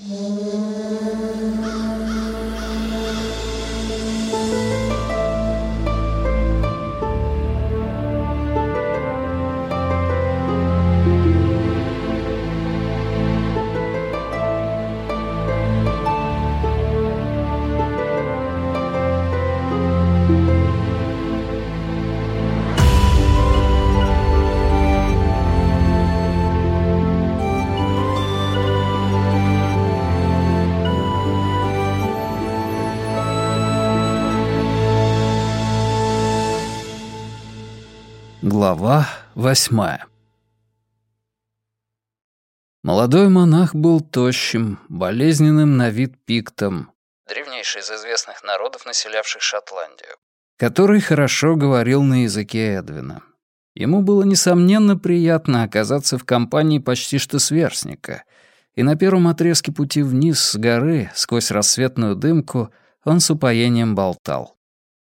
Mm-hmm. Восьмая Молодой монах был тощим, болезненным на вид пиктом, древнейший из известных народов, населявших Шотландию, который хорошо говорил на языке Эдвина. Ему было, несомненно, приятно оказаться в компании почти что сверстника, и на первом отрезке пути вниз с горы, сквозь рассветную дымку, он с упоением болтал.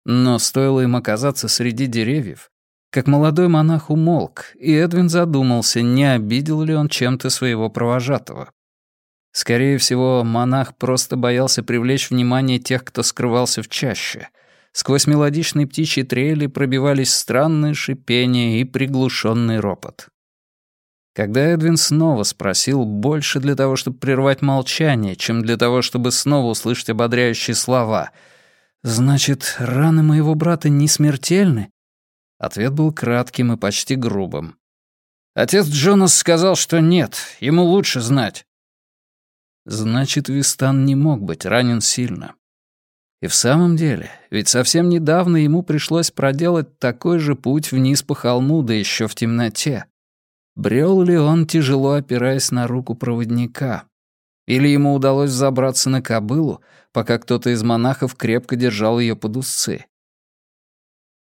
Но стоило им оказаться среди деревьев, как молодой монах умолк, и Эдвин задумался, не обидел ли он чем-то своего провожатого. Скорее всего, монах просто боялся привлечь внимание тех, кто скрывался в чаще. Сквозь мелодичные птичьи трели пробивались странные шипения и приглушенный ропот. Когда Эдвин снова спросил, больше для того, чтобы прервать молчание, чем для того, чтобы снова услышать ободряющие слова, «Значит, раны моего брата не смертельны?» Ответ был кратким и почти грубым. «Отец Джонас сказал, что нет, ему лучше знать». Значит, Вистан не мог быть ранен сильно. И в самом деле, ведь совсем недавно ему пришлось проделать такой же путь вниз по холму, да еще в темноте. Брел ли он, тяжело опираясь на руку проводника? Или ему удалось забраться на кобылу, пока кто-то из монахов крепко держал ее под узцы?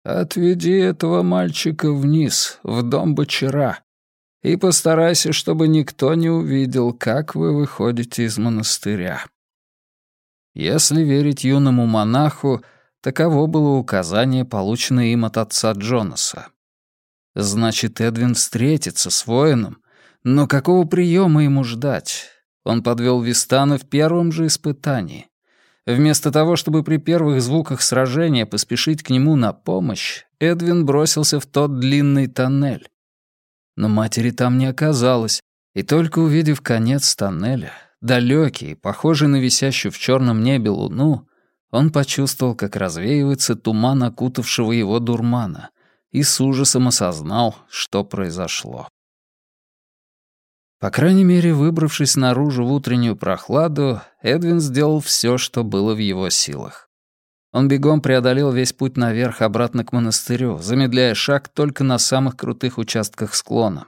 «Отведи этого мальчика вниз, в дом бочера, и постарайся, чтобы никто не увидел, как вы выходите из монастыря». Если верить юному монаху, таково было указание, полученное им от отца Джонаса. Значит, Эдвин встретится с воином, но какого приема ему ждать? Он подвел Вистана в первом же испытании. Вместо того, чтобы при первых звуках сражения поспешить к нему на помощь, Эдвин бросился в тот длинный тоннель. Но матери там не оказалось, и только увидев конец тоннеля, далекий, похожий на висящую в черном небе луну, он почувствовал, как развеивается туман окутавшего его дурмана, и с ужасом осознал, что произошло. По крайней мере, выбравшись наружу в утреннюю прохладу, Эдвин сделал все, что было в его силах. Он бегом преодолел весь путь наверх обратно к монастырю, замедляя шаг только на самых крутых участках склона.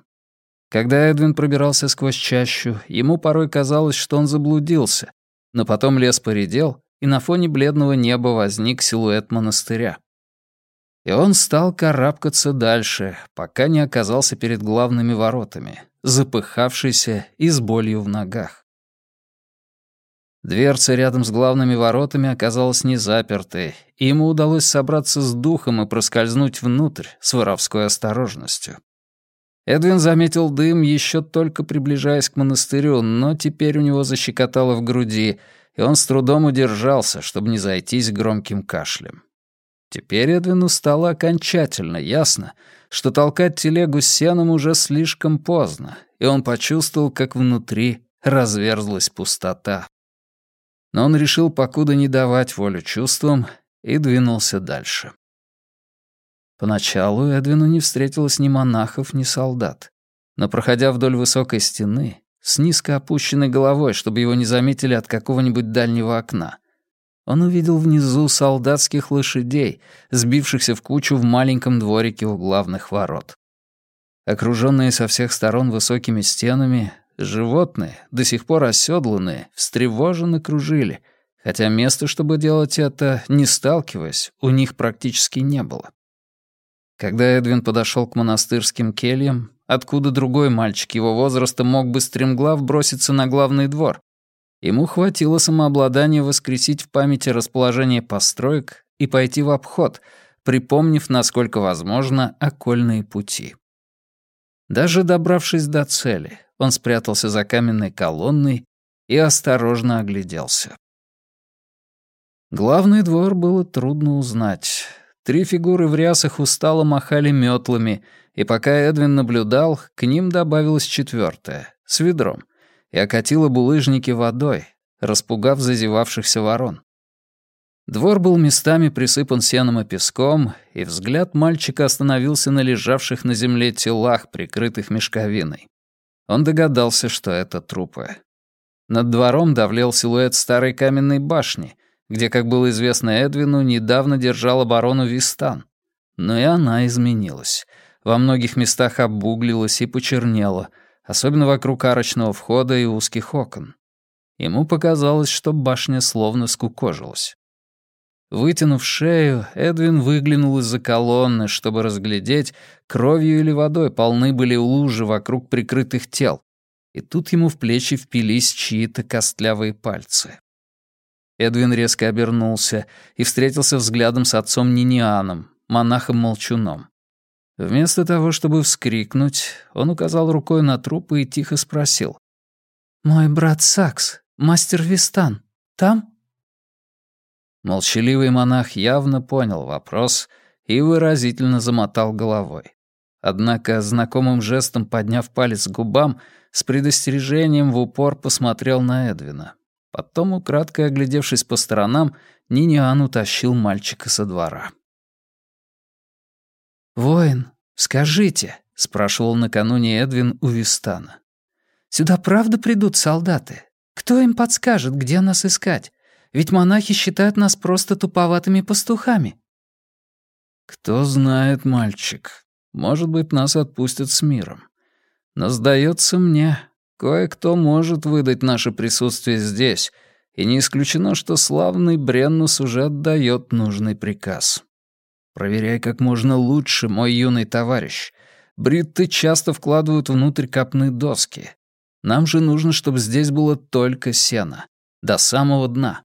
Когда Эдвин пробирался сквозь чащу, ему порой казалось, что он заблудился, но потом лес поредел, и на фоне бледного неба возник силуэт монастыря. И он стал карабкаться дальше, пока не оказался перед главными воротами, запыхавшийся и с болью в ногах. Дверца рядом с главными воротами оказалась не запертой, и ему удалось собраться с духом и проскользнуть внутрь с воровской осторожностью. Эдвин заметил дым, еще только приближаясь к монастырю, но теперь у него защекотало в груди, и он с трудом удержался, чтобы не зайтись громким кашлем. Теперь Эдвину стало окончательно ясно, что толкать телегу с сеном уже слишком поздно, и он почувствовал, как внутри разверзлась пустота. Но он решил покуда не давать волю чувствам и двинулся дальше. Поначалу Эдвину не встретилось ни монахов, ни солдат. Но, проходя вдоль высокой стены, с низко опущенной головой, чтобы его не заметили от какого-нибудь дальнего окна, он увидел внизу солдатских лошадей, сбившихся в кучу в маленьком дворике у главных ворот. Окруженные со всех сторон высокими стенами, животные, до сих пор оседланные, встревоженно кружили, хотя места, чтобы делать это, не сталкиваясь, у них практически не было. Когда Эдвин подошел к монастырским кельям, откуда другой мальчик его возраста мог бы стремглав броситься на главный двор, Ему хватило самообладания воскресить в памяти расположение построек и пойти в обход, припомнив, насколько возможно, окольные пути. Даже добравшись до цели, он спрятался за каменной колонной и осторожно огляделся. Главный двор было трудно узнать. Три фигуры в рясах устало махали метлами, и пока Эдвин наблюдал, к ним добавилась четвертая, с ведром, и окатила булыжники водой, распугав зазевавшихся ворон. Двор был местами присыпан сеном и песком, и взгляд мальчика остановился на лежавших на земле телах, прикрытых мешковиной. Он догадался, что это трупы. Над двором давлел силуэт старой каменной башни, где, как было известно Эдвину, недавно держал оборону Вистан. Но и она изменилась. Во многих местах обуглилась и почернела, особенно вокруг арочного входа и узких окон. Ему показалось, что башня словно скукожилась. Вытянув шею, Эдвин выглянул из-за колонны, чтобы разглядеть, кровью или водой полны были лужи вокруг прикрытых тел. И тут ему в плечи впились чьи-то костлявые пальцы. Эдвин резко обернулся и встретился взглядом с отцом Нинианом, монахом-молчуном. Вместо того, чтобы вскрикнуть, он указал рукой на трупы и тихо спросил. «Мой брат Сакс, мастер Вистан, там?» Молчаливый монах явно понял вопрос и выразительно замотал головой. Однако, знакомым жестом подняв палец к губам, с предостережением в упор посмотрел на Эдвина. Потом, украдкой оглядевшись по сторонам, Ниниан утащил мальчика со двора. «Воин, скажите», — спрашивал накануне Эдвин у Вистана. «Сюда правда придут солдаты? Кто им подскажет, где нас искать? Ведь монахи считают нас просто туповатыми пастухами». «Кто знает, мальчик. Может быть, нас отпустят с миром. Но, сдается мне, кое-кто может выдать наше присутствие здесь, и не исключено, что славный Бреннус уже отдает нужный приказ. Проверяй как можно лучше, мой юный товарищ. Бритты часто вкладывают внутрь копны доски. Нам же нужно, чтобы здесь было только сено. До самого дна.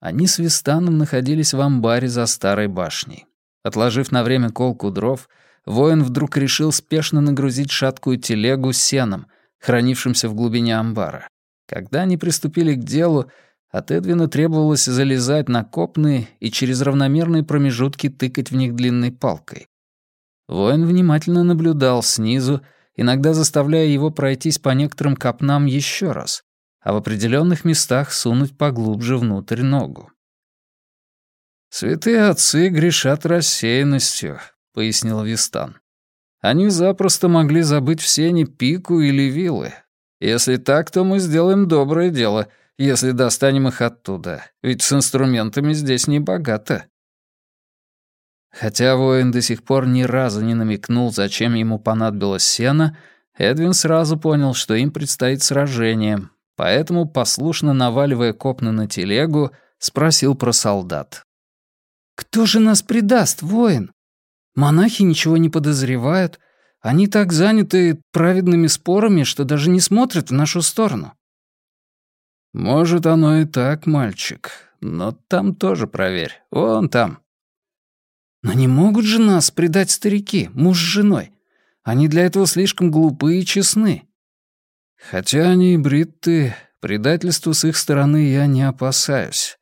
Они с Вистаном находились в амбаре за старой башней. Отложив на время колку дров, воин вдруг решил спешно нагрузить шаткую телегу сеном, хранившимся в глубине амбара. Когда они приступили к делу, от Эдвина требовалось залезать на копны и через равномерные промежутки тыкать в них длинной палкой. Воин внимательно наблюдал снизу, иногда заставляя его пройтись по некоторым копнам еще раз, а в определенных местах сунуть поглубже внутрь ногу. «Святые отцы грешат рассеянностью», — пояснил Вистан. «Они запросто могли забыть в сене пику или вилы. Если так, то мы сделаем доброе дело, если достанем их оттуда, ведь с инструментами здесь не богато». Хотя воин до сих пор ни разу не намекнул, зачем ему понадобилось сено, Эдвин сразу понял, что им предстоит сражение, поэтому, послушно наваливая копны на телегу, спросил про солдат. «Кто же нас предаст, воин? Монахи ничего не подозревают. Они так заняты праведными спорами, что даже не смотрят в нашу сторону». «Может, оно и так, мальчик, но там тоже проверь. Вон там». «Но не могут же нас предать старики, муж с женой. Они для этого слишком глупы и честны. Хотя они и бритты, предательству с их стороны я не опасаюсь.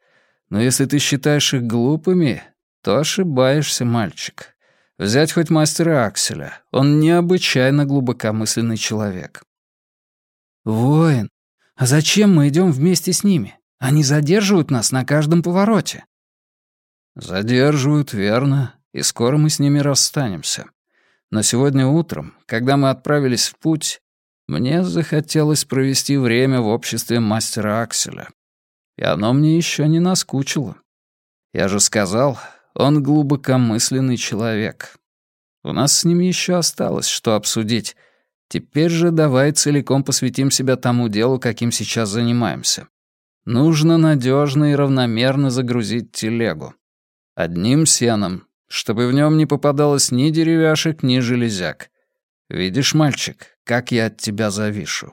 Но если ты считаешь их глупыми, то ошибаешься, мальчик. Взять хоть мастера Акселя. Он необычайно глубокомысленный человек. Воин, а зачем мы идем вместе с ними? Они задерживают нас на каждом повороте. Задерживают, верно, и скоро мы с ними расстанемся. Но сегодня утром, когда мы отправились в путь, мне захотелось провести время в обществе мастера Акселя. И оно мне еще не наскучило. Я же сказал, он глубокомысленный человек. У нас с ним еще осталось что обсудить. Теперь же давай целиком посвятим себя тому делу, каким сейчас занимаемся. Нужно надежно и равномерно загрузить телегу. Одним сеном, чтобы в нем не попадалось ни деревяшек, ни железяк. Видишь, мальчик, как я от тебя завишу».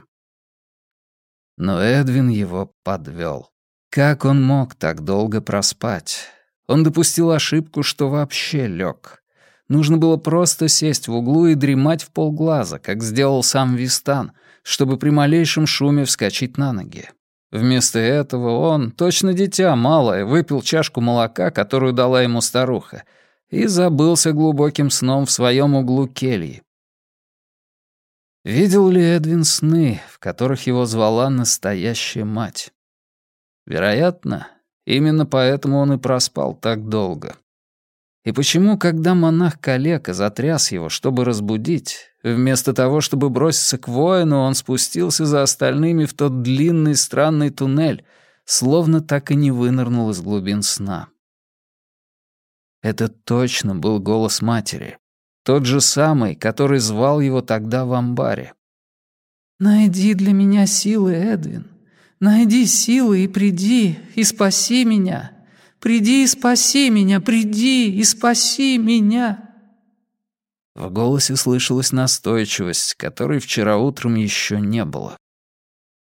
Но Эдвин его подвел. Как он мог так долго проспать? Он допустил ошибку, что вообще лег. Нужно было просто сесть в углу и дремать в полглаза, как сделал сам Вистан, чтобы при малейшем шуме вскочить на ноги. Вместо этого он, точно дитя малое, выпил чашку молока, которую дала ему старуха, и забылся глубоким сном в своем углу кельи. Видел ли Эдвин сны, в которых его звала настоящая мать? Вероятно, именно поэтому он и проспал так долго. И почему, когда монах-калека затряс его, чтобы разбудить, вместо того, чтобы броситься к воину, он спустился за остальными в тот длинный странный туннель, словно так и не вынырнул из глубин сна? Это точно был голос матери. Тот же самый, который звал его тогда в амбаре. «Найди для меня силы, Эдвин. Найди силы и приди, и спаси меня. Приди и спаси меня, приди и спаси меня!» В голосе слышалась настойчивость, которой вчера утром еще не было.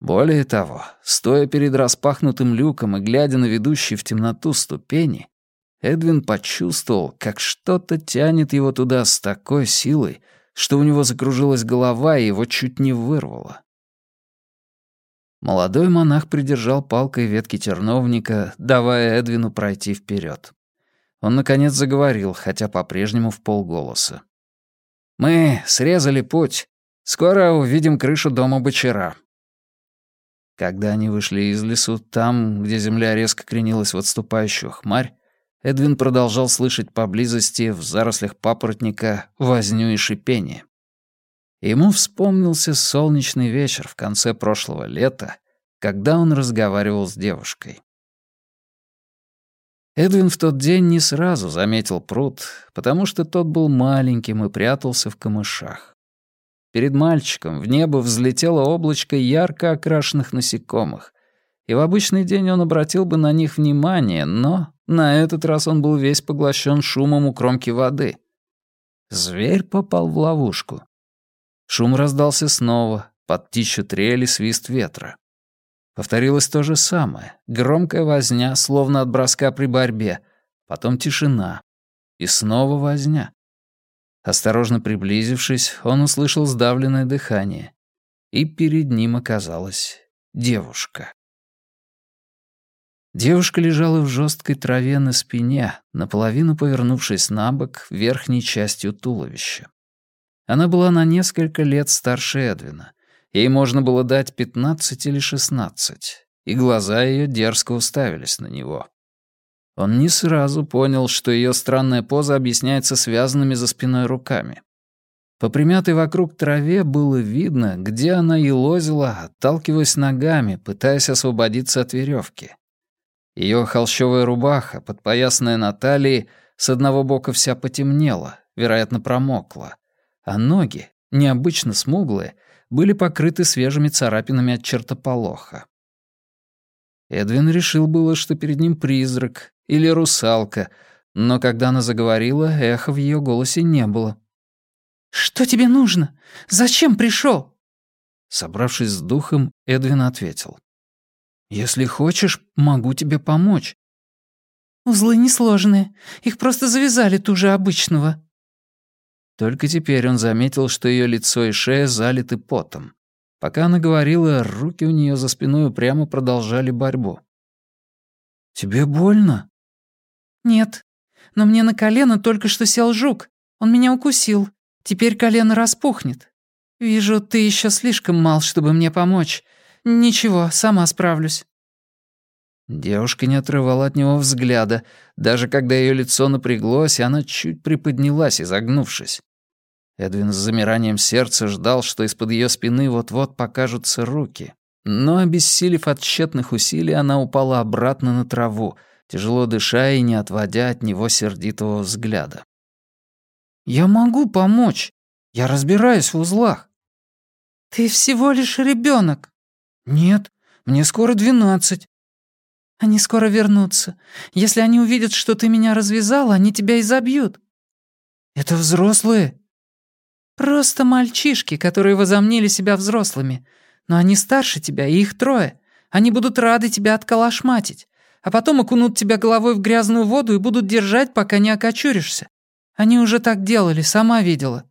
Более того, стоя перед распахнутым люком и глядя на ведущие в темноту ступени, Эдвин почувствовал, как что-то тянет его туда с такой силой, что у него закружилась голова и его чуть не вырвало. Молодой монах придержал палкой ветки терновника, давая Эдвину пройти вперед. Он, наконец, заговорил, хотя по-прежнему в полголоса. «Мы срезали путь. Скоро увидим крышу дома бочера». Когда они вышли из лесу, там, где земля резко кренилась в отступающую хмарь, Эдвин продолжал слышать поблизости, в зарослях папоротника, возню и шипение. Ему вспомнился солнечный вечер в конце прошлого лета, когда он разговаривал с девушкой. Эдвин в тот день не сразу заметил пруд, потому что тот был маленьким и прятался в камышах. Перед мальчиком в небо взлетело облачко ярко окрашенных насекомых, и в обычный день он обратил бы на них внимание, но на этот раз он был весь поглощен шумом у кромки воды. Зверь попал в ловушку. Шум раздался снова, под птичью трели свист ветра. Повторилось то же самое. Громкая возня, словно от броска при борьбе. Потом тишина. И снова возня. Осторожно приблизившись, он услышал сдавленное дыхание. И перед ним оказалась девушка. Девушка лежала в жесткой траве на спине, наполовину повернувшись на бок верхней частью туловища. Она была на несколько лет старше Эдвина. Ей можно было дать пятнадцать или шестнадцать, и глаза ее дерзко уставились на него. Он не сразу понял, что ее странная поза объясняется связанными за спиной руками. По примятой вокруг траве было видно, где она елозила, отталкиваясь ногами, пытаясь освободиться от веревки. Ее холщовая рубаха, подпоясанная на талии, с одного бока вся потемнела, вероятно, промокла, а ноги, необычно смуглые, были покрыты свежими царапинами от чертополоха. Эдвин решил было, что перед ним призрак или русалка, но когда она заговорила, эха в ее голосе не было. «Что тебе нужно? Зачем пришел? Собравшись с духом, Эдвин ответил. «Если хочешь, могу тебе помочь». «Узлы несложные. Их просто завязали туже обычного», только теперь он заметил, что ее лицо и шея залиты потом. Пока она говорила, руки у нее за спиной упрямо продолжали борьбу. «Тебе больно?» «Нет. Но мне на колено только что сел жук. Он меня укусил. Теперь колено распухнет. Вижу, ты еще слишком мал, чтобы мне помочь. Ничего, сама справлюсь». Девушка не отрывала от него взгляда, даже когда ее лицо напряглось, и она чуть приподнялась, изогнувшись. Эдвин с замиранием сердца ждал, что из-под ее спины вот-вот покажутся руки. Но, обессилев от тщетных усилий, она упала обратно на траву, тяжело дыша и не отводя от него сердитого взгляда. «Я могу помочь. Я разбираюсь в узлах». «Ты всего лишь ребенок. «Нет, мне скоро двенадцать. Они скоро вернутся. Если они увидят, что ты меня развязал, они тебя изобьют». «Это взрослые?» «Просто мальчишки, которые возомнили себя взрослыми. Но они старше тебя, и их трое. Они будут рады тебя отколошматить, а потом окунут тебя головой в грязную воду и будут держать, пока не окочуришься. Они уже так делали, сама видела».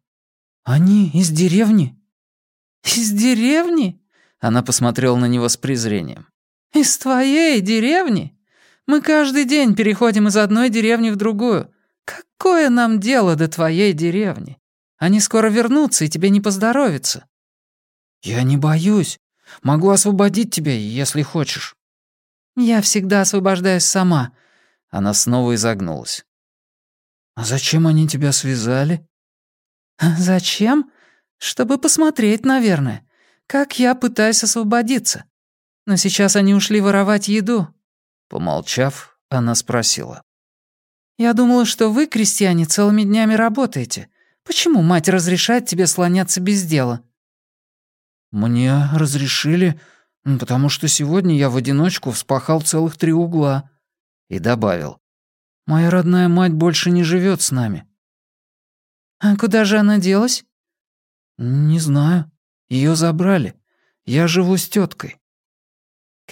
«Они из деревни?» «Из деревни?» Она посмотрела на него с презрением. «Из твоей деревни? Мы каждый день переходим из одной деревни в другую. Какое нам дело до твоей деревни? Они скоро вернутся, и тебе не поздоровится». «Я не боюсь. Могу освободить тебя, если хочешь». «Я всегда освобождаюсь сама». Она снова изогнулась. «А зачем они тебя связали?» «Зачем? Чтобы посмотреть, наверное, как я пытаюсь освободиться. Но сейчас они ушли воровать еду». Помолчав, она спросила. «Я думала, что вы, крестьяне, целыми днями работаете. Почему мать разрешает тебе слоняться без дела?» «Мне разрешили, потому что сегодня я в одиночку вспахал целых три угла». И добавил. «Моя родная мать больше не живет с нами». «А куда же она делась?» «Не знаю. Ее забрали. Я живу с теткой.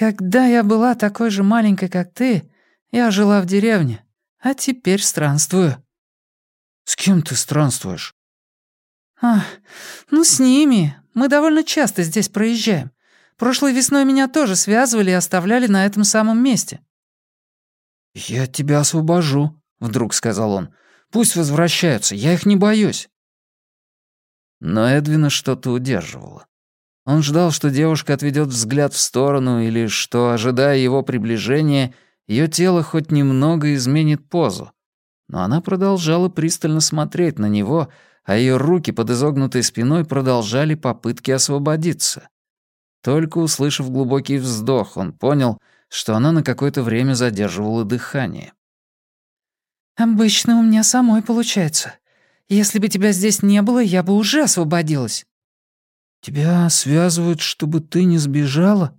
«Когда я была такой же маленькой, как ты, я жила в деревне, а теперь странствую». «С кем ты странствуешь?» «А, ну с ними. Мы довольно часто здесь проезжаем. Прошлой весной меня тоже связывали и оставляли на этом самом месте». «Я тебя освобожу», — вдруг сказал он. «Пусть возвращаются, я их не боюсь». Но Эдвина что-то удерживало. Он ждал, что девушка отведет взгляд в сторону или что, ожидая его приближения, ее тело хоть немного изменит позу. Но она продолжала пристально смотреть на него, а ее руки под изогнутой спиной продолжали попытки освободиться. Только услышав глубокий вздох, он понял, что она на какое-то время задерживала дыхание. «Обычно у меня самой получается. Если бы тебя здесь не было, я бы уже освободилась». «Тебя связывают, чтобы ты не сбежала?»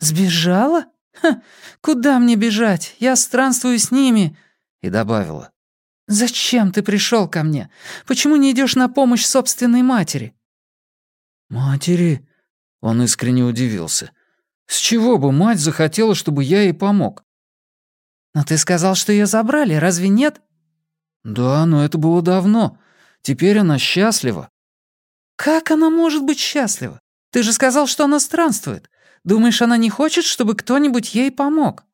«Сбежала? Ха, куда мне бежать? Я странствую с ними!» И добавила. «Зачем ты пришел ко мне? Почему не идешь на помощь собственной матери?» «Матери?» Он искренне удивился. «С чего бы мать захотела, чтобы я ей помог?» «Но ты сказал, что ее забрали, разве нет?» «Да, но это было давно. Теперь она счастлива. «Как она может быть счастлива? Ты же сказал, что она странствует. Думаешь, она не хочет, чтобы кто-нибудь ей помог?»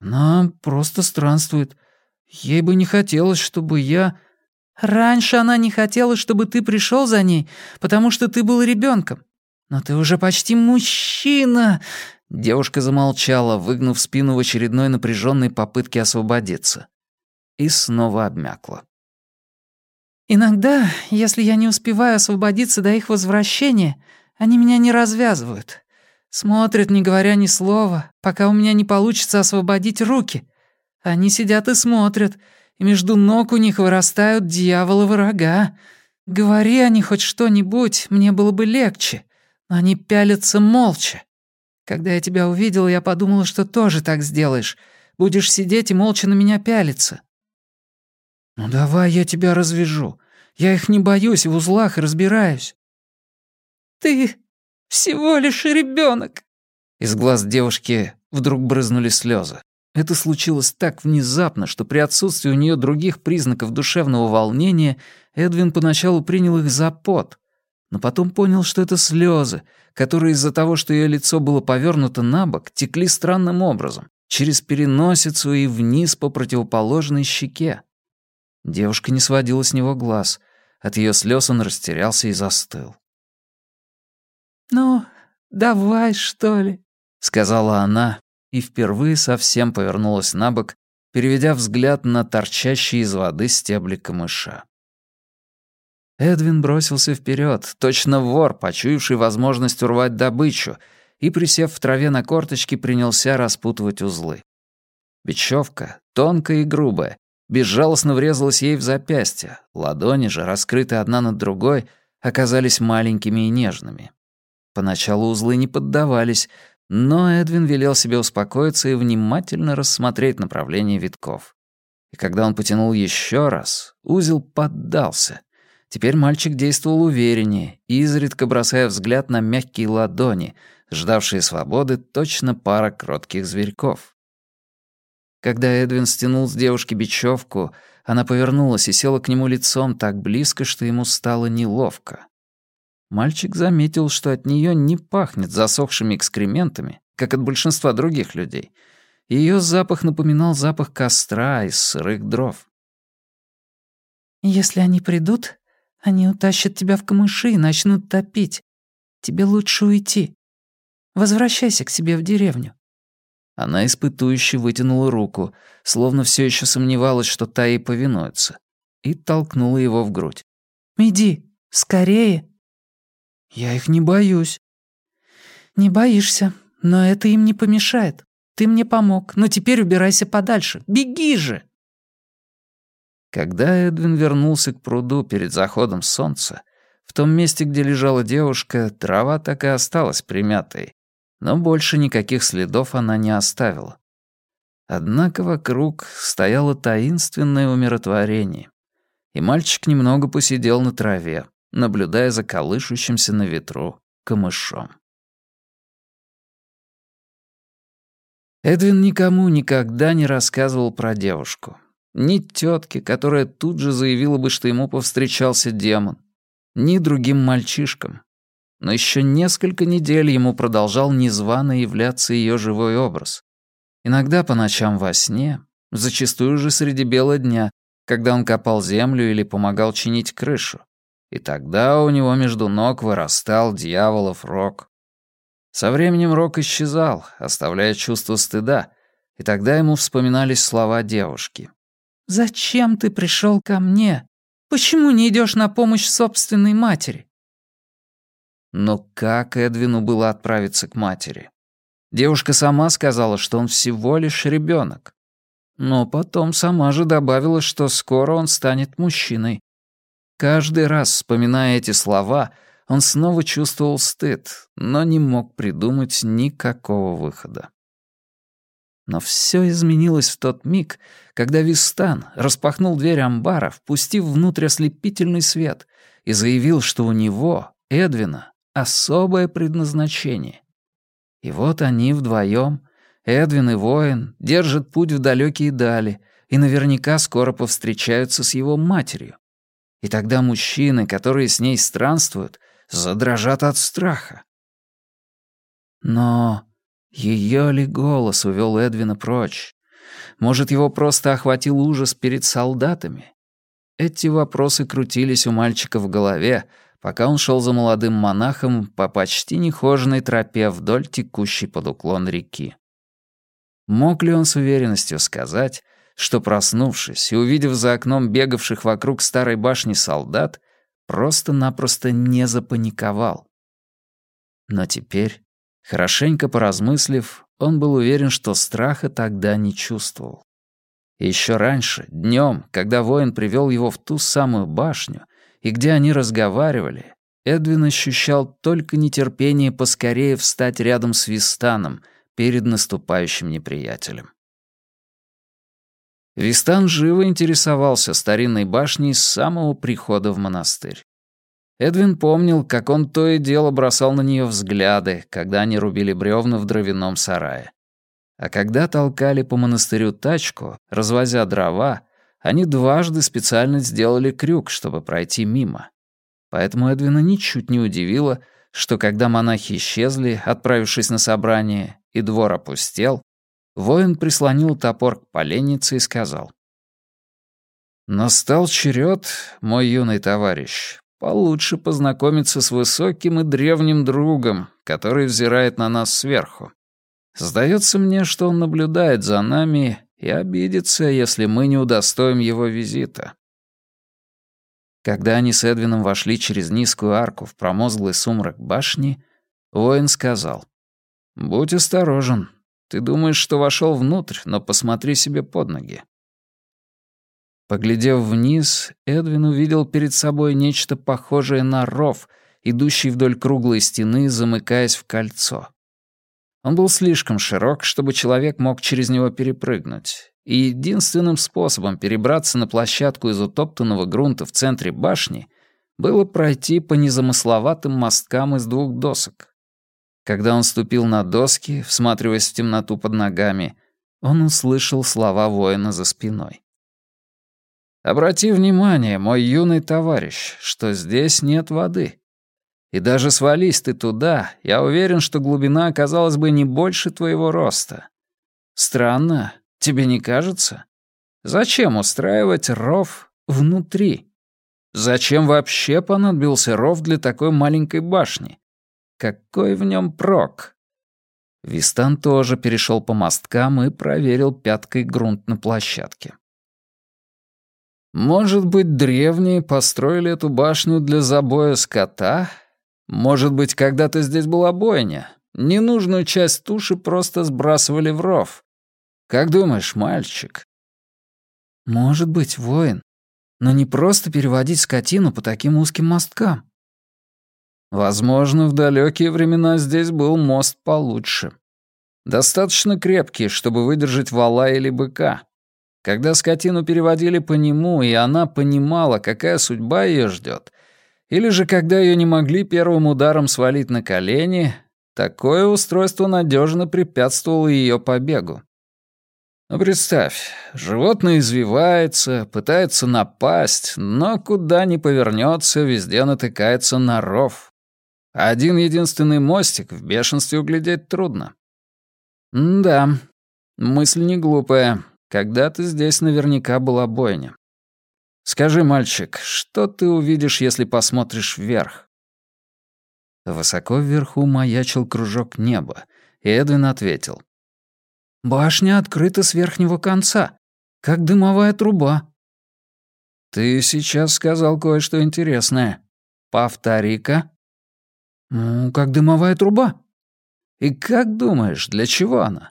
«Она просто странствует. Ей бы не хотелось, чтобы я...» «Раньше она не хотела, чтобы ты пришел за ней, потому что ты был ребенком. Но ты уже почти мужчина!» Девушка замолчала, выгнув спину в очередной напряженной попытке освободиться. И снова обмякла. Иногда, если я не успеваю освободиться до их возвращения, они меня не развязывают. Смотрят, не говоря ни слова, пока у меня не получится освободить руки. Они сидят и смотрят, и между ног у них вырастают дьяволовы рога. Говори они хоть что-нибудь, мне было бы легче, но они пялятся молча. Когда я тебя увидела, я подумала, что тоже так сделаешь. Будешь сидеть и молча на меня пялиться. «Ну давай я тебя развяжу. Я их не боюсь в узлах разбираюсь». «Ты всего лишь ребенок. Из глаз девушки вдруг брызнули слезы. Это случилось так внезапно, что при отсутствии у нее других признаков душевного волнения Эдвин поначалу принял их за пот, но потом понял, что это слезы, которые из-за того, что ее лицо было повернуто на бок, текли странным образом, через переносицу и вниз по противоположной щеке. Девушка не сводила с него глаз. От ее слез он растерялся и застыл. «Ну, давай, что ли?» — сказала она и впервые совсем повернулась на бок, переведя взгляд на торчащие из воды стебли камыша. Эдвин бросился вперед, точно вор, почуявший возможность урвать добычу, и, присев в траве на корточки, принялся распутывать узлы. Бечевка, тонкая и грубая, безжалостно врезалась ей в запястье, ладони же, раскрытые одна над другой, оказались маленькими и нежными. Поначалу узлы не поддавались, но Эдвин велел себе успокоиться и внимательно рассмотреть направление витков. И когда он потянул еще раз, узел поддался. Теперь мальчик действовал увереннее, изредка бросая взгляд на мягкие ладони, ждавшие свободы точно пара кротких зверьков. Когда Эдвин стянул с девушки бечевку, Она повернулась и села к нему лицом так близко, что ему стало неловко. Мальчик заметил, что от нее не пахнет засохшими экскрементами, как от большинства других людей. Ее запах напоминал запах костра из сырых дров. «Если они придут, они утащат тебя в камыши и начнут топить. Тебе лучше уйти. Возвращайся к себе в деревню». Она испытующе вытянула руку, словно все еще сомневалась, что та ей повинуется, и толкнула его в грудь. «Иди, скорее!» «Я их не боюсь». «Не боишься, но это им не помешает. Ты мне помог, но теперь убирайся подальше. Беги же!» Когда Эдвин вернулся к пруду перед заходом солнца, в том месте, где лежала девушка, трава так и осталась примятой, но больше никаких следов она не оставила. Однако вокруг стояло таинственное умиротворение, и мальчик немного посидел на траве, наблюдая за колышущимся на ветру камышом. Эдвин никому никогда не рассказывал про девушку. Ни тетке, которая тут же заявила бы, что ему повстречался демон, ни другим мальчишкам. Но еще несколько недель ему продолжал незвано являться ее живой образ. Иногда по ночам во сне, зачастую же среди бела дня, когда он копал землю или помогал чинить крышу. И тогда у него между ног вырастал дьяволов рог. Со временем рог исчезал, оставляя чувство стыда, и тогда ему вспоминались слова девушки. «Зачем ты пришел ко мне? Почему не идешь на помощь собственной матери?» Но как Эдвину было отправиться к матери? Девушка сама сказала, что он всего лишь ребенок. Но потом сама же добавила, что скоро он станет мужчиной. Каждый раз, вспоминая эти слова, он снова чувствовал стыд, но не мог придумать никакого выхода. Но все изменилось в тот миг, когда Вистан распахнул дверь амбара, впустив внутрь ослепительный свет, и заявил, что у него, Эдвина, особое предназначение. И вот они вдвоем, Эдвин и воин, держат путь в далекие дали и наверняка скоро повстречаются с его матерью. И тогда мужчины, которые с ней странствуют, задрожат от страха. Но ее ли голос увел Эдвина прочь? Может, его просто охватил ужас перед солдатами? Эти вопросы крутились у мальчика в голове, пока он шел за молодым монахом по почти нехоженной тропе вдоль текущей под уклон реки. Мог ли он с уверенностью сказать, что, проснувшись и увидев за окном бегавших вокруг старой башни солдат, просто-напросто не запаниковал? Но теперь, хорошенько поразмыслив, он был уверен, что страха тогда не чувствовал. еще раньше, днем, когда воин привел его в ту самую башню, и где они разговаривали, Эдвин ощущал только нетерпение поскорее встать рядом с Вистаном перед наступающим неприятелем. Вистан живо интересовался старинной башней с самого прихода в монастырь. Эдвин помнил, как он то и дело бросал на нее взгляды, когда они рубили бревна в дровяном сарае. А когда толкали по монастырю тачку, развозя дрова, они дважды специально сделали крюк, чтобы пройти мимо. Поэтому Эдвина ничуть не удивило, что когда монахи исчезли, отправившись на собрание, и двор опустел, воин прислонил топор к поленнице и сказал. «Настал черед, мой юный товарищ, получше познакомиться с высоким и древним другом, который взирает на нас сверху. Сдается мне, что он наблюдает за нами и обидится, если мы не удостоим его визита. Когда они с Эдвином вошли через низкую арку в промозглый сумрак башни, воин сказал, «Будь осторожен. Ты думаешь, что вошел внутрь, но посмотри себе под ноги». Поглядев вниз, Эдвин увидел перед собой нечто похожее на ров, идущий вдоль круглой стены, замыкаясь в кольцо. Он был слишком широк, чтобы человек мог через него перепрыгнуть, и единственным способом перебраться на площадку из утоптанного грунта в центре башни было пройти по незамысловатым мосткам из двух досок. Когда он ступил на доски, всматриваясь в темноту под ногами, он услышал слова воина за спиной. Обрати внимание, мой юный товарищ, что здесь нет воды. И даже свались ты туда, я уверен, что глубина оказалась бы не больше твоего роста. Странно, тебе не кажется? Зачем устраивать ров внутри? Зачем вообще понадобился ров для такой маленькой башни? Какой в нем прок? Вистан тоже перешел по мосткам и проверил пяткой грунт на площадке. Может быть, древние построили эту башню для забоя скота? Может быть, когда-то здесь была бойня? Ненужную часть туши просто сбрасывали в ров. Как думаешь, мальчик? Может быть, воин. Но не просто переводить скотину по таким узким мосткам. Возможно, в далекие времена здесь был мост получше. Достаточно крепкий, чтобы выдержать вала или быка. Когда скотину переводили по нему, и она понимала, какая судьба ее ждет, или же когда ее не могли первым ударом свалить на колени, такое устройство надежно препятствовало ее побегу. Но представь, животное извивается, пытается напасть, но куда ни повернется, везде натыкается на ров. Один единственный мостик в бешенстве углядеть трудно. М да, мысль не глупая. Когда-то здесь наверняка была бойня. Скажи, мальчик, что ты увидишь, если посмотришь вверх? Высоко вверху маячил кружок неба, и Эдвин ответил. «Башня открыта с верхнего конца, как дымовая труба». «Ты сейчас сказал кое-что интересное. Повтори-ка». «Ну, как дымовая труба». «И как думаешь, для чего она?»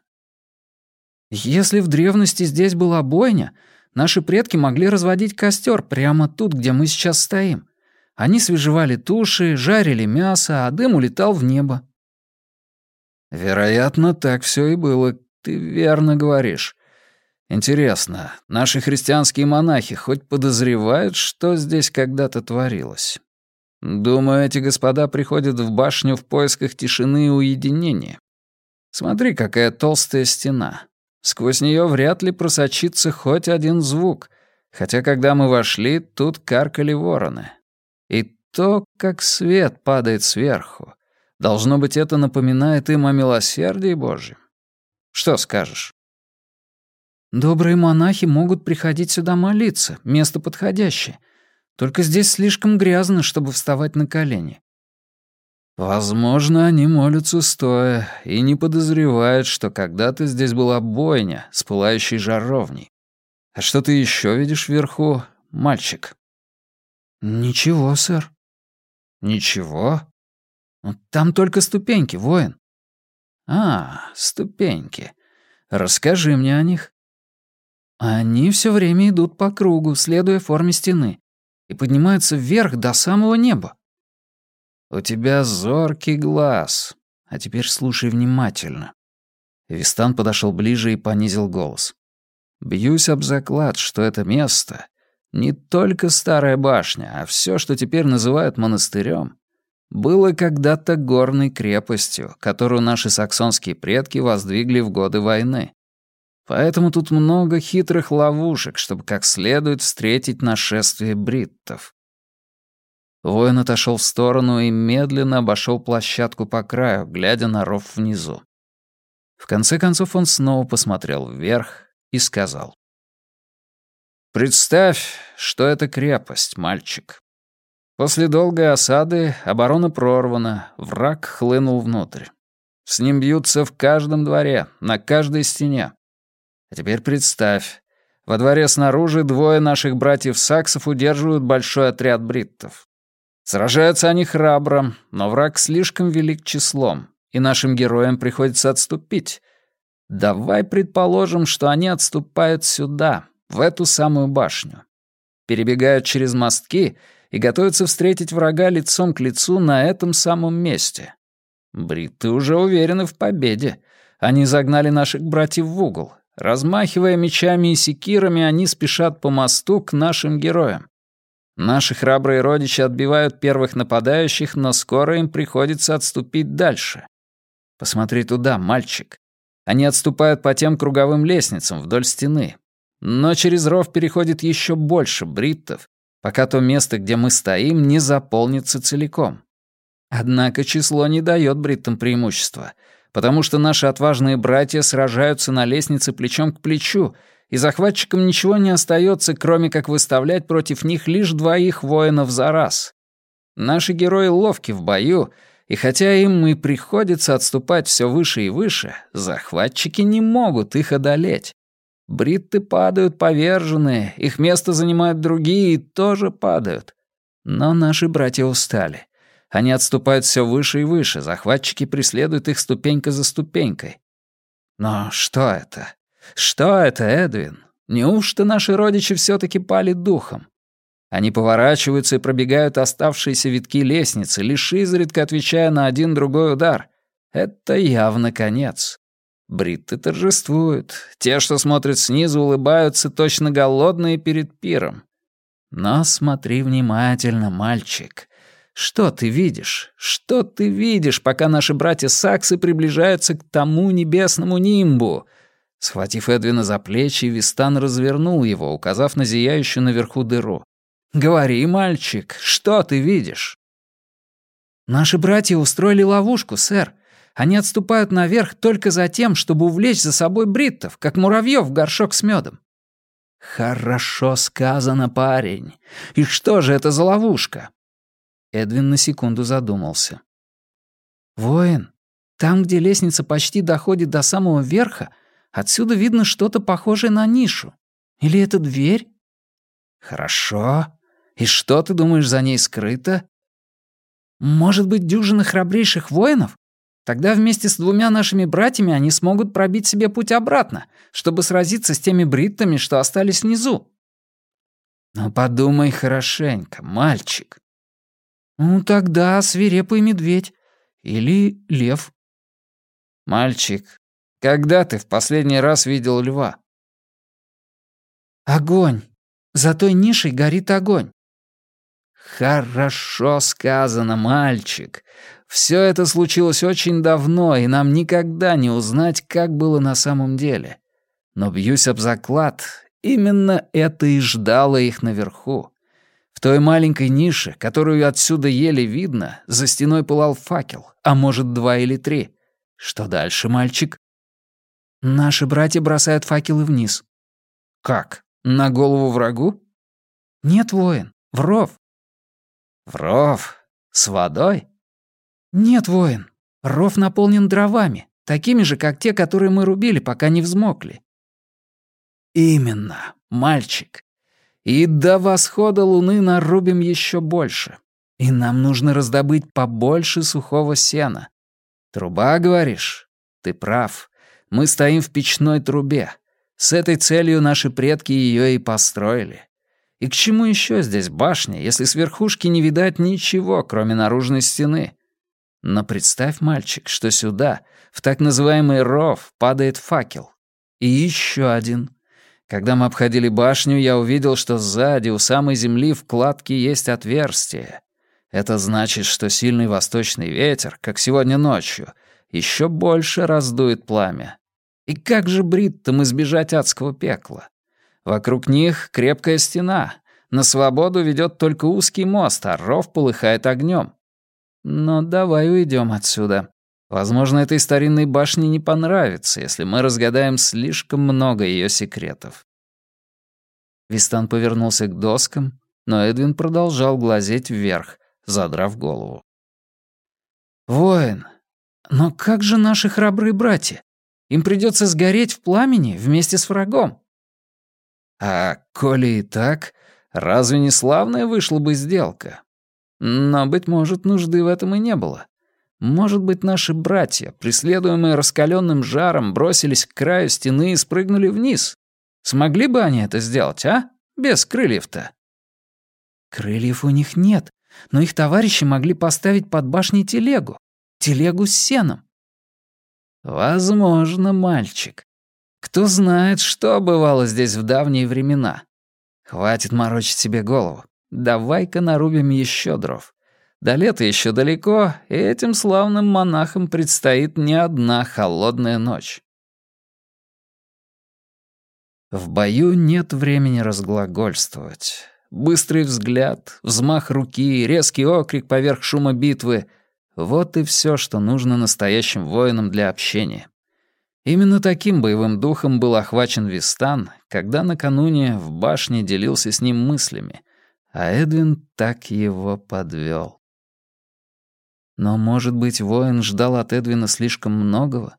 «Если в древности здесь была бойня, Наши предки могли разводить костер прямо тут, где мы сейчас стоим. Они свежевали туши, жарили мясо, а дым улетал в небо. Вероятно, так все и было. Ты верно говоришь. Интересно, наши христианские монахи хоть подозревают, что здесь когда-то творилось? Думаю, эти господа приходят в башню в поисках тишины и уединения. Смотри, какая толстая стена. Сквозь нее вряд ли просочится хоть один звук, хотя когда мы вошли, тут каркали вороны. И то, как свет падает сверху, должно быть, это напоминает им о милосердии Божьем. Что скажешь? Добрые монахи могут приходить сюда молиться, место подходящее. Только здесь слишком грязно, чтобы вставать на колени. Возможно, они молятся стоя и не подозревают, что когда-то здесь была бойня с пылающей жаровней. А что ты еще видишь вверху, мальчик? Ничего, сэр. Ничего? Там только ступеньки, воин. А, ступеньки. Расскажи мне о них. Они все время идут по кругу, следуя форме стены, и поднимаются вверх до самого неба. «У тебя зоркий глаз. А теперь слушай внимательно». Вистан подошел ближе и понизил голос. «Бьюсь об заклад, что это место не только старая башня, а все, что теперь называют монастырем, было когда-то горной крепостью, которую наши саксонские предки воздвигли в годы войны. Поэтому тут много хитрых ловушек, чтобы как следует встретить нашествие бриттов. Воин отошел в сторону и медленно обошел площадку по краю, глядя на ров внизу. В конце концов он снова посмотрел вверх и сказал. «Представь, что это крепость, мальчик. После долгой осады оборона прорвана, враг хлынул внутрь. С ним бьются в каждом дворе, на каждой стене. А теперь представь, во дворе снаружи двое наших братьев-саксов удерживают большой отряд бриттов. Сражаются они храбро, но враг слишком велик числом, и нашим героям приходится отступить. Давай предположим, что они отступают сюда, в эту самую башню. Перебегают через мостки и готовятся встретить врага лицом к лицу на этом самом месте. Бритты уже уверены в победе. Они загнали наших братьев в угол. Размахивая мечами и секирами, они спешат по мосту к нашим героям. Наши храбрые родичи отбивают первых нападающих, но скоро им приходится отступить дальше. Посмотри туда, мальчик. Они отступают по тем круговым лестницам вдоль стены. но через ров переходит еще больше бриттов, пока то место, где мы стоим, не заполнится целиком. Однако число не дает бриттам преимущества, потому что наши отважные братья сражаются на лестнице плечом к плечу, и захватчикам ничего не остается, кроме как выставлять против них лишь двоих воинов за раз. Наши герои ловки в бою, и хотя им и приходится отступать все выше и выше, захватчики не могут их одолеть. Бритты падают поверженные, их место занимают другие и тоже падают. Но наши братья устали. Они отступают все выше и выше, захватчики преследуют их ступенька за ступенькой. Но что это? Что это, Эдвин? Неужто наши родичи все таки пали духом? Они поворачиваются и пробегают оставшиеся витки лестницы, лишь изредка отвечая на один-другой удар. Это явно конец. Бритты торжествуют. Те, что смотрят снизу, улыбаются точно голодные перед пиром. Но смотри внимательно, мальчик. Что ты видишь? Что ты видишь, пока наши братья-саксы приближаются к тому небесному нимбу? Схватив Эдвина за плечи, Вистан развернул его, указав на зияющую наверху дыру. «Говори, мальчик, что ты видишь?» «Наши братья устроили ловушку, сэр. Они отступают наверх только за тем, чтобы увлечь за собой бриттов, как муравьев в горшок с медом. «Хорошо сказано, парень. И что же это за ловушка?» Эдвин на секунду задумался. «Воин, там, где лестница почти доходит до самого верха, отсюда видно что-то похожее на нишу. Или это дверь?» «Хорошо. И что, ты думаешь, за ней скрыто?» «Может быть, дюжина храбрейших воинов? Тогда вместе с двумя нашими братьями они смогут пробить себе путь обратно, чтобы сразиться с теми бриттами, что остались внизу. Ну подумай хорошенько, мальчик. Ну тогда свирепый медведь или лев. Мальчик, когда ты в последний раз видел льва? Огонь. За той нишей горит огонь. Хорошо сказано, мальчик. Все это случилось очень давно, и нам никогда не узнать, как было на самом деле. Но бьюсь об заклад, именно это и ждало их наверху. В той маленькой нише, которую отсюда еле видно, за стеной пылал факел, а может, два или три. Что дальше, мальчик? Наши братья бросают факелы вниз. Как? На голову врагу? Нет, воин, в ров. В ров? С водой? «Нет, воин. Ров наполнен дровами, такими же, как те, которые мы рубили, пока не взмокли». «Именно, мальчик. И до восхода луны нарубим еще больше. И нам нужно раздобыть побольше сухого сена. Труба, говоришь? Ты прав. Мы стоим в печной трубе. С этой целью наши предки ее и построили. И к чему еще здесь башня, если с верхушки не видать ничего, кроме наружной стены?» Но представь, мальчик, что сюда, в так называемый ров, падает факел. И еще один. Когда мы обходили башню, я увидел, что сзади, у самой земли, в кладке есть отверстие. Это значит, что сильный восточный ветер, как сегодня ночью, еще больше раздует пламя. И как же бриттам избежать адского пекла? Вокруг них крепкая стена. На свободу ведет только узкий мост, а ров полыхает огнем. Но давай уйдем отсюда. Возможно, этой старинной башне не понравится, если мы разгадаем слишком много ее секретов. Вистан повернулся к доскам, но Эдвин продолжал глазеть вверх, задрав голову. «Воин, но как же наши храбрые братья? Им придется сгореть в пламени вместе с врагом». «А коли и так, разве не славная вышла бы сделка?» Но, быть может, нужды в этом и не было. Может быть, наши братья, преследуемые раскаленным жаром, бросились к краю стены и спрыгнули вниз. Смогли бы они это сделать, а? Без крыльев-то. Крыльев у них нет, но их товарищи могли поставить под башней телегу. Телегу с сеном. Возможно, мальчик. Кто знает, что бывало здесь в давние времена. Хватит морочить себе голову. Давай-ка нарубим еще дров. До лета еще далеко, и этим славным монахам предстоит не одна холодная ночь. В бою нет времени разглагольствовать. Быстрый взгляд, взмах руки, резкий окрик поверх шума битвы — вот и все, что нужно настоящим воинам для общения. Именно таким боевым духом был охвачен Вистан, когда накануне в башне делился с ним мыслями, а Эдвин так его подвел. Но, может быть, воин ждал от Эдвина слишком многого?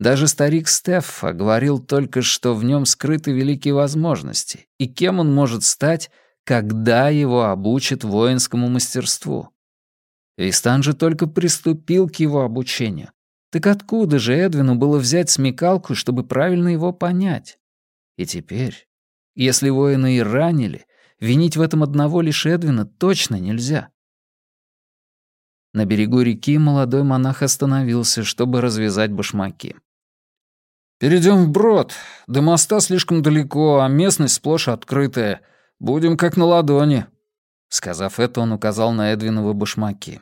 Даже старик Стеф говорил только, что в нем скрыты великие возможности, и кем он может стать, когда его обучат воинскому мастерству. Вистан же только приступил к его обучению. Так откуда же Эдвину было взять смекалку, чтобы правильно его понять? И теперь, если воина и ранили, винить в этом одного лишь Эдвина точно нельзя. На берегу реки молодой монах остановился, чтобы развязать башмаки. «Перейдем вброд. До моста слишком далеко, а местность сплошь открытая. Будем как на ладони». Сказав это, он указал на Эдвиновы башмаки.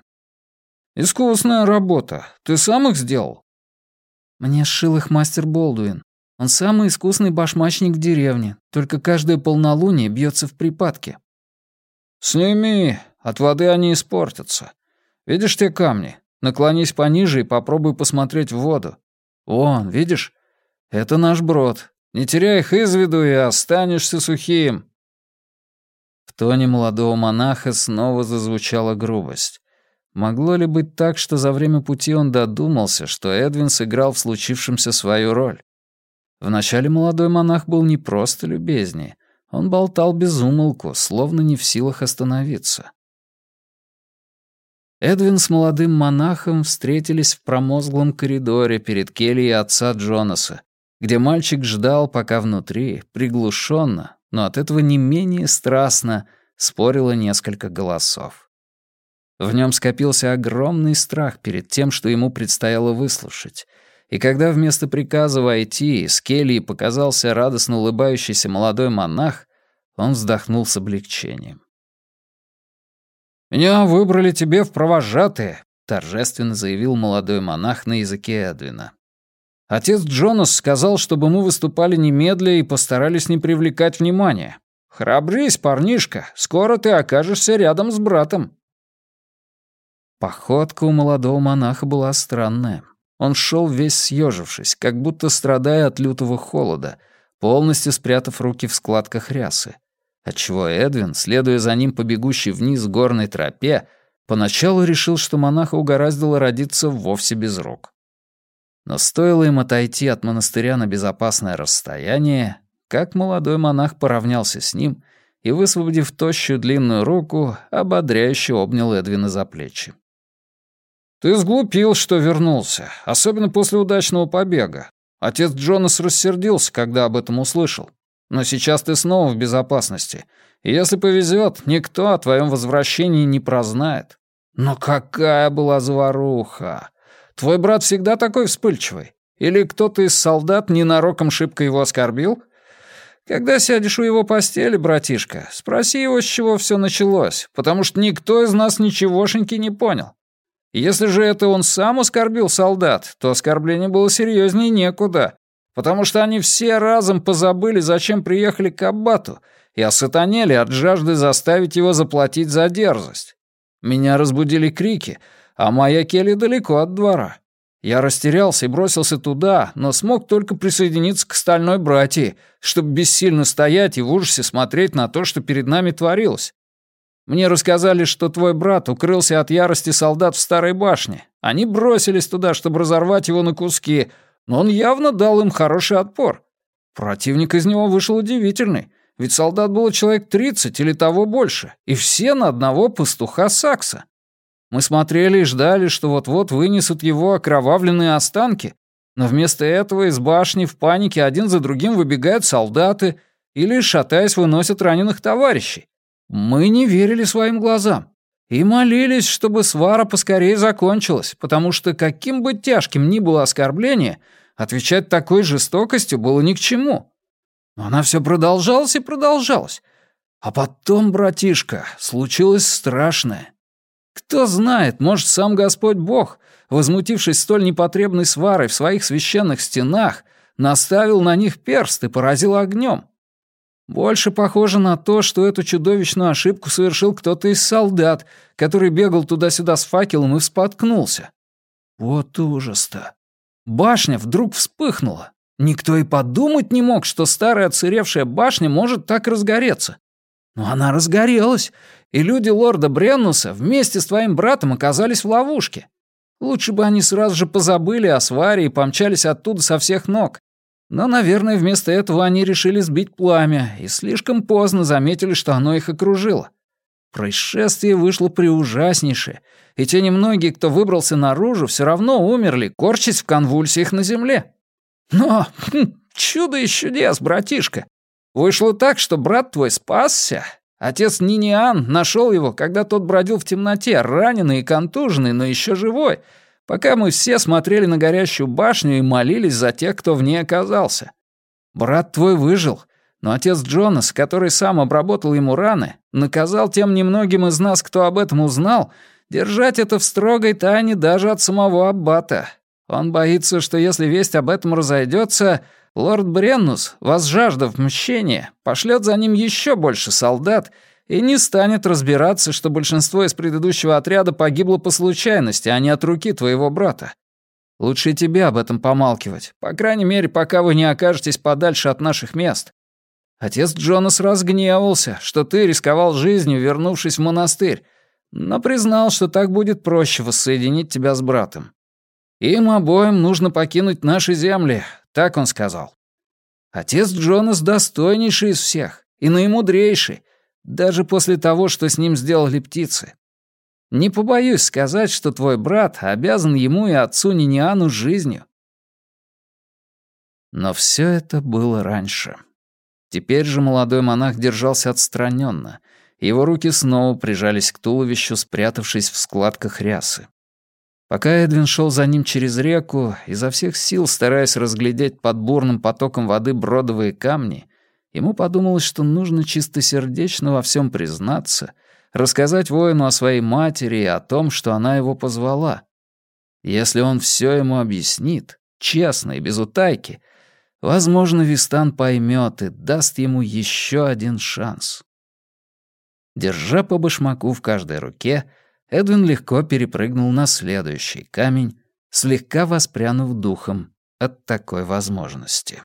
«Искусная работа. Ты сам их сделал?» «Мне сшил их мастер Болдуин. Он самый искусный башмачник в деревне, только каждое полнолуние бьется в припадке». «Сними, от воды они испортятся. Видишь те камни? Наклонись пониже и попробуй посмотреть в воду. Вон, видишь? Это наш брод. Не теряй их из виду и останешься сухим». В тоне молодого монаха снова зазвучала грубость. Могло ли быть так, что за время пути он додумался, что Эдвин сыграл в случившемся свою роль? Вначале молодой монах был не просто любезнее, он болтал без умолку, словно не в силах остановиться. Эдвин с молодым монахом встретились в промозглом коридоре перед кельей отца Джонаса, где мальчик ждал, пока внутри, приглушенно, но от этого не менее страстно, спорило несколько голосов. В нем скопился огромный страх перед тем, что ему предстояло выслушать. И когда вместо приказа войти из кельи показался радостно улыбающийся молодой монах, он вздохнул с облегчением. «Меня выбрали тебе в провожатые», — торжественно заявил молодой монах на языке Эдвина. «Отец Джонас сказал, чтобы мы выступали немедля и постарались не привлекать внимания. Храбрись, парнишка, скоро ты окажешься рядом с братом». Походка у молодого монаха была странная. Он шел весь съежившись, как будто страдая от лютого холода, полностью спрятав руки в складках рясы. Отчего Эдвин, следуя за ним по бегущей вниз горной тропе, поначалу решил, что монаха угораздило родиться вовсе без рук. Но стоило им отойти от монастыря на безопасное расстояние, как молодой монах поравнялся с ним и, высвободив тощую длинную руку, ободряюще обнял Эдвина за плечи. «Ты сглупил, что вернулся, особенно после удачного побега. Отец Джонас рассердился, когда об этом услышал. Но сейчас ты снова в безопасности, и если повезет, никто о твоем возвращении не прознает. Но какая была заваруха! Твой брат всегда такой вспыльчивый? Или кто-то из солдат ненароком шибко его оскорбил?» Когда сядешь у его постели, братишка, спроси его, с чего все началось, потому что никто из нас ничегошеньки не понял. Если же это он сам оскорбил солдат, то оскорбление было серьезнее некуда, потому что они все разом позабыли, зачем приехали к Аббату, и осатанели от жажды заставить его заплатить за дерзость. Меня разбудили крики, а моя келья далеко от двора. Я растерялся и бросился туда, но смог только присоединиться к стальной братьи, чтобы бессильно стоять и в ужасе смотреть на то, что перед нами творилось. Мне рассказали, что твой брат укрылся от ярости солдат в старой башне. Они бросились туда, чтобы разорвать его на куски, но он явно дал им хороший отпор. Противник из него вышел удивительный, ведь солдат было человек 30 или того больше, и все на одного пастуха Сакса. Мы смотрели и ждали, что вот-вот вынесут его окровавленные останки, но вместо этого из башни в панике один за другим выбегают солдаты или, шатаясь, выносят раненых товарищей. Мы не верили своим глазам и молились, чтобы свара поскорее закончилась, потому что каким бы тяжким ни было оскорбление, отвечать такой жестокостью было ни к чему. Но она все продолжалась и продолжалась. А потом, братишка, случилось страшное. Кто знает, может, сам Господь Бог, возмутившись столь непотребной сварой в своих священных стенах, наставил на них перст и поразил огнем. Больше похоже на то, что эту чудовищную ошибку совершил кто-то из солдат, который бегал туда-сюда с факелом и споткнулся. Вот ужас-то. Башня вдруг вспыхнула. Никто и подумать не мог, что старая отсыревшая башня может так разгореться. Но она разгорелась, и люди лорда Бреннуса вместе с твоим братом оказались в ловушке. Лучше бы они сразу же позабыли о сваре и помчались оттуда со всех ног. Но, наверное, вместо этого они решили сбить пламя и слишком поздно заметили, что оно их окружило. Происшествие вышло преужаснейшее, и те немногие, кто выбрался наружу, все равно умерли, корчась в конвульсиях на земле. Но хм, чудо из чудес, братишка. Вышло так, что брат твой спасся. Отец Ниниан нашел его, когда тот бродил в темноте, раненый и контуженный, но еще живой, пока мы все смотрели на горящую башню и молились за тех, кто в ней оказался. Брат твой выжил, но отец Джонас, который сам обработал ему раны, наказал тем немногим из нас, кто об этом узнал, держать это в строгой тайне даже от самого аббата. Он боится, что если весть об этом разойдется, лорд Бреннус, возжаждав мщения, пошлет за ним еще больше солдат и не станет разбираться, что большинство из предыдущего отряда погибло по случайности, а не от руки твоего брата. Лучше тебе об этом помалкивать, по крайней мере, пока вы не окажетесь подальше от наших мест. Отец Джонас разгневался, что ты рисковал жизнью, вернувшись в монастырь, но признал, что так будет проще воссоединить тебя с братом. Им обоим нужно покинуть наши земли, так он сказал. Отец Джонас достойнейший из всех и наимудрейший, даже после того, что с ним сделали птицы. Не побоюсь сказать, что твой брат обязан ему и отцу Ниниану жизнью. Но все это было раньше. Теперь же молодой монах держался отстраненно. Его руки снова прижались к туловищу, спрятавшись в складках рясы. Пока Эдвин шел за ним через реку, изо всех сил стараясь разглядеть под бурным потоком воды бродовые камни, ему подумалось, что нужно чистосердечно во всем признаться, рассказать воину о своей матери и о том, что она его позвала. Если он все ему объяснит, честно и без утайки, возможно, Вистан поймет и даст ему еще один шанс. Держа по башмаку в каждой руке, Эдвин легко перепрыгнул на следующий камень, слегка воспрянув духом от такой возможности.